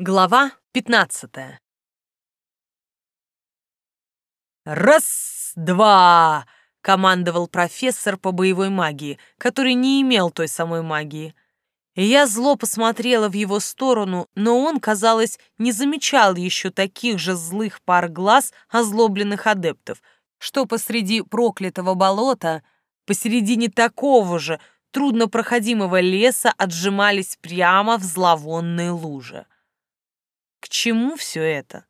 Глава 15 «Раз, два!» — командовал профессор по боевой магии, который не имел той самой магии. Я зло посмотрела в его сторону, но он, казалось, не замечал еще таких же злых пар глаз озлобленных адептов, что посреди проклятого болота, посередине такого же труднопроходимого леса отжимались прямо в зловонные лужи. Чему все это?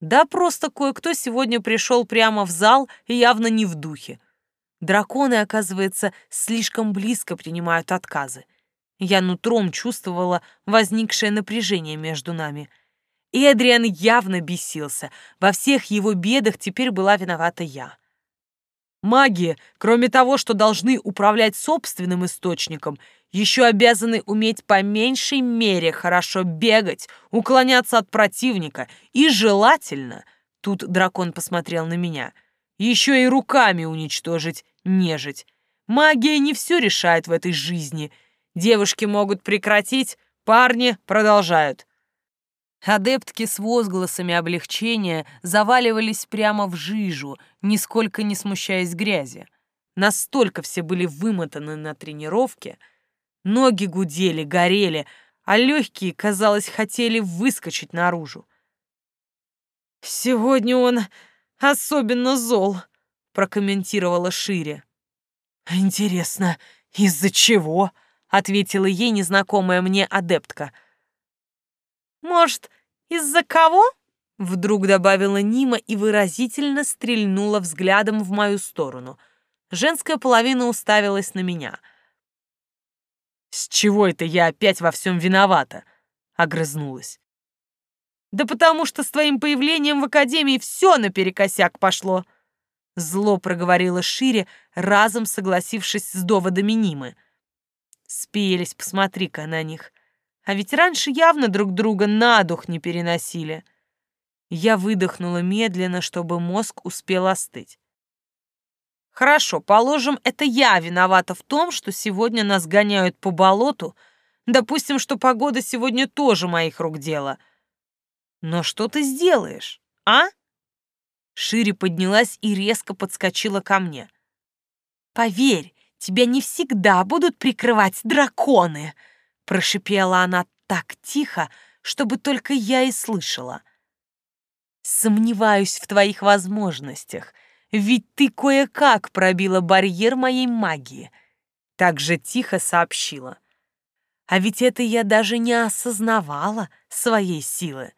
Да просто кое-кто сегодня пришел прямо в зал и явно не в духе. Драконы, оказывается, слишком близко принимают отказы. Я нутром чувствовала возникшее напряжение между нами. Эдриан явно бесился. Во всех его бедах теперь была виновата я. Маги, кроме того, что должны управлять собственным источником, еще обязаны уметь по меньшей мере хорошо бегать, уклоняться от противника и желательно, тут дракон посмотрел на меня, еще и руками уничтожить нежить. Магия не все решает в этой жизни. Девушки могут прекратить, парни продолжают. Адептки с возгласами облегчения заваливались прямо в жижу, нисколько не смущаясь грязи. Настолько все были вымотаны на тренировке, ноги гудели, горели, а легкие, казалось, хотели выскочить наружу. «Сегодня он особенно зол», — прокомментировала Шире. «Интересно, из-за чего?» — ответила ей незнакомая мне адептка — может, из-за кого?» Вдруг добавила Нима и выразительно стрельнула взглядом в мою сторону. Женская половина уставилась на меня. «С чего это я опять во всем виновата?» — огрызнулась. «Да потому что с твоим появлением в Академии все наперекосяк пошло!» Зло проговорила шире, разом согласившись с доводами Нимы. Спелись, посмотри-ка на них. А ведь раньше явно друг друга на дух не переносили. Я выдохнула медленно, чтобы мозг успел остыть. Хорошо, положим, это я виновата в том, что сегодня нас гоняют по болоту. Допустим, что погода сегодня тоже моих рук дело. Но что ты сделаешь, а? Шире поднялась и резко подскочила ко мне. Поверь, тебя не всегда будут прикрывать драконы, Прошипела она так тихо, чтобы только я и слышала. Сомневаюсь в твоих возможностях, ведь ты кое-как пробила барьер моей магии. Так же тихо сообщила. А ведь это я даже не осознавала своей силы.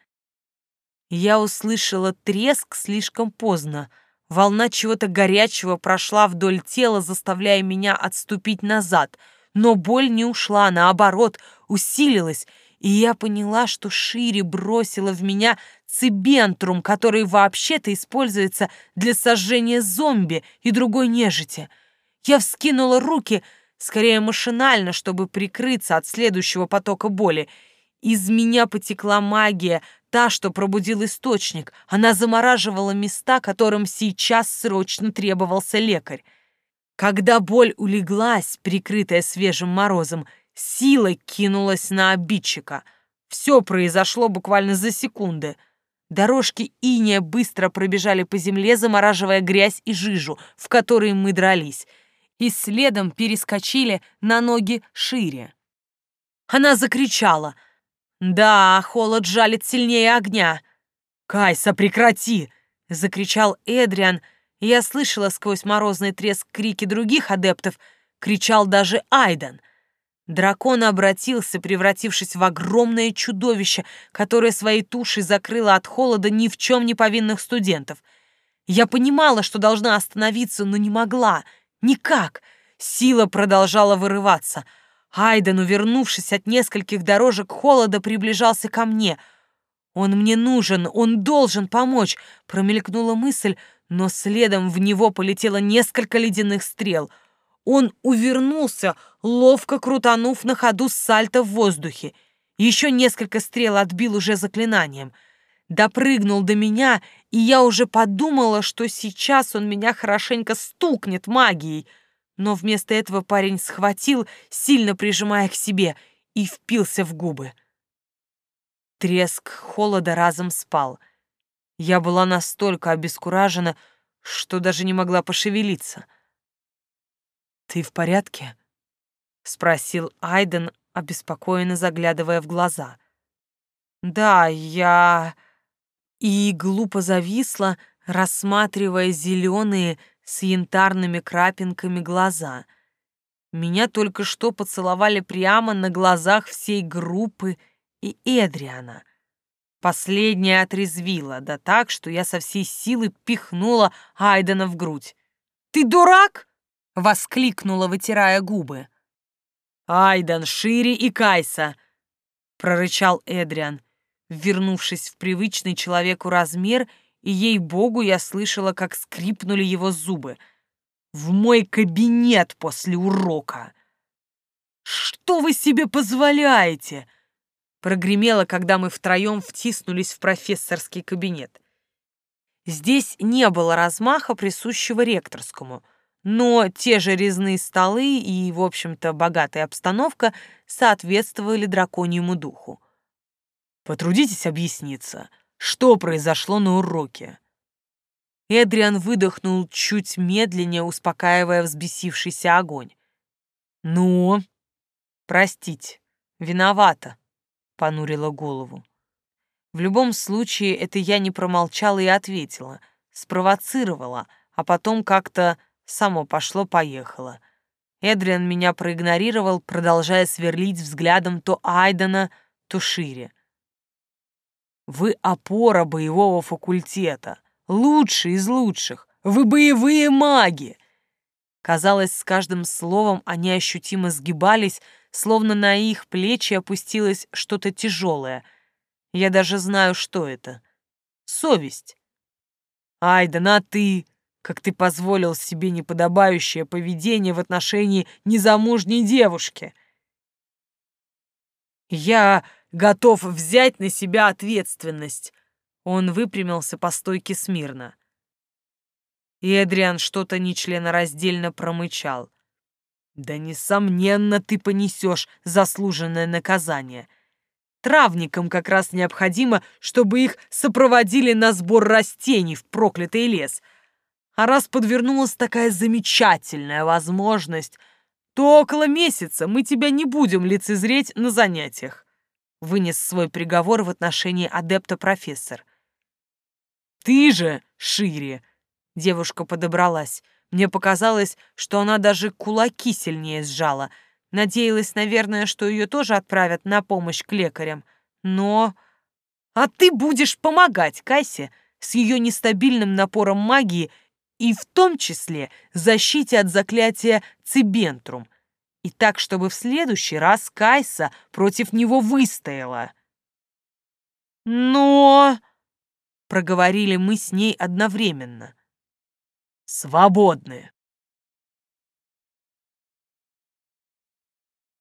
Я услышала треск слишком поздно. Волна чего-то горячего прошла вдоль тела, заставляя меня отступить назад — но боль не ушла, наоборот, усилилась, и я поняла, что шире бросила в меня цибентрум, который вообще-то используется для сожжения зомби и другой нежити. Я вскинула руки, скорее машинально, чтобы прикрыться от следующего потока боли. Из меня потекла магия, та, что пробудил источник. Она замораживала места, которым сейчас срочно требовался лекарь. Когда боль улеглась, прикрытая свежим морозом, сила кинулась на обидчика. Все произошло буквально за секунды. Дорожки иния быстро пробежали по земле, замораживая грязь и жижу, в которой мы дрались, и следом перескочили на ноги шире. Она закричала. «Да, холод жалит сильнее огня!» «Кайса, прекрати!» — закричал Эдриан, — я слышала сквозь морозный треск крики других адептов, кричал даже Айден. Дракон обратился, превратившись в огромное чудовище, которое своей тушей закрыло от холода ни в чем не повинных студентов. Я понимала, что должна остановиться, но не могла. Никак. Сила продолжала вырываться. Айден, увернувшись от нескольких дорожек холода, приближался ко мне. «Он мне нужен, он должен помочь», — промелькнула мысль, но следом в него полетело несколько ледяных стрел. Он увернулся, ловко крутанув на ходу сальто в воздухе. Еще несколько стрел отбил уже заклинанием. Допрыгнул до меня, и я уже подумала, что сейчас он меня хорошенько стукнет магией. Но вместо этого парень схватил, сильно прижимая к себе, и впился в губы. Треск холода разом спал. Я была настолько обескуражена, что даже не могла пошевелиться. «Ты в порядке?» — спросил Айден, обеспокоенно заглядывая в глаза. «Да, я...» И глупо зависла, рассматривая зеленые с янтарными крапинками глаза. Меня только что поцеловали прямо на глазах всей группы и Эдриана. Последняя отрезвила, да так, что я со всей силы пихнула Айдена в грудь. «Ты дурак?» — воскликнула, вытирая губы. «Айден, Шири и Кайса!» — прорычал Эдриан, вернувшись в привычный человеку размер, и, ей-богу, я слышала, как скрипнули его зубы. «В мой кабинет после урока!» «Что вы себе позволяете?» прогремело, когда мы втроем втиснулись в профессорский кабинет. Здесь не было размаха, присущего ректорскому, но те же резные столы и, в общем-то, богатая обстановка соответствовали драконьему духу. «Потрудитесь объясниться, что произошло на уроке?» Эдриан выдохнул чуть медленнее, успокаивая взбесившийся огонь. «Ну, простите, виновата понурила голову. В любом случае, это я не промолчала и ответила, спровоцировала, а потом как-то само пошло-поехало. Эдриан меня проигнорировал, продолжая сверлить взглядом то Айдена, то шире. «Вы опора боевого факультета, лучший из лучших, вы боевые маги!» Казалось, с каждым словом они ощутимо сгибались, словно на их плечи опустилось что-то тяжелое. Я даже знаю, что это. Совесть. Ай, да на ты! Как ты позволил себе неподобающее поведение в отношении незамужней девушки. Я готов взять на себя ответственность. Он выпрямился по стойке смирно. И Эдриан что-то нечленораздельно промычал. Да, несомненно, ты понесешь заслуженное наказание. Травникам как раз необходимо, чтобы их сопроводили на сбор растений в проклятый лес. А раз подвернулась такая замечательная возможность, то около месяца мы тебя не будем лицезреть на занятиях. Вынес свой приговор в отношении адепта профессор. Ты же, шире, девушка подобралась, мне показалось, что она даже кулаки сильнее сжала. Надеялась, наверное, что ее тоже отправят на помощь к лекарям. Но... А ты будешь помогать Кайсе с ее нестабильным напором магии и в том числе защите от заклятия Цибентрум. И так, чтобы в следующий раз Кайса против него выстояла. Но... Проговорили мы с ней одновременно. «Свободны!»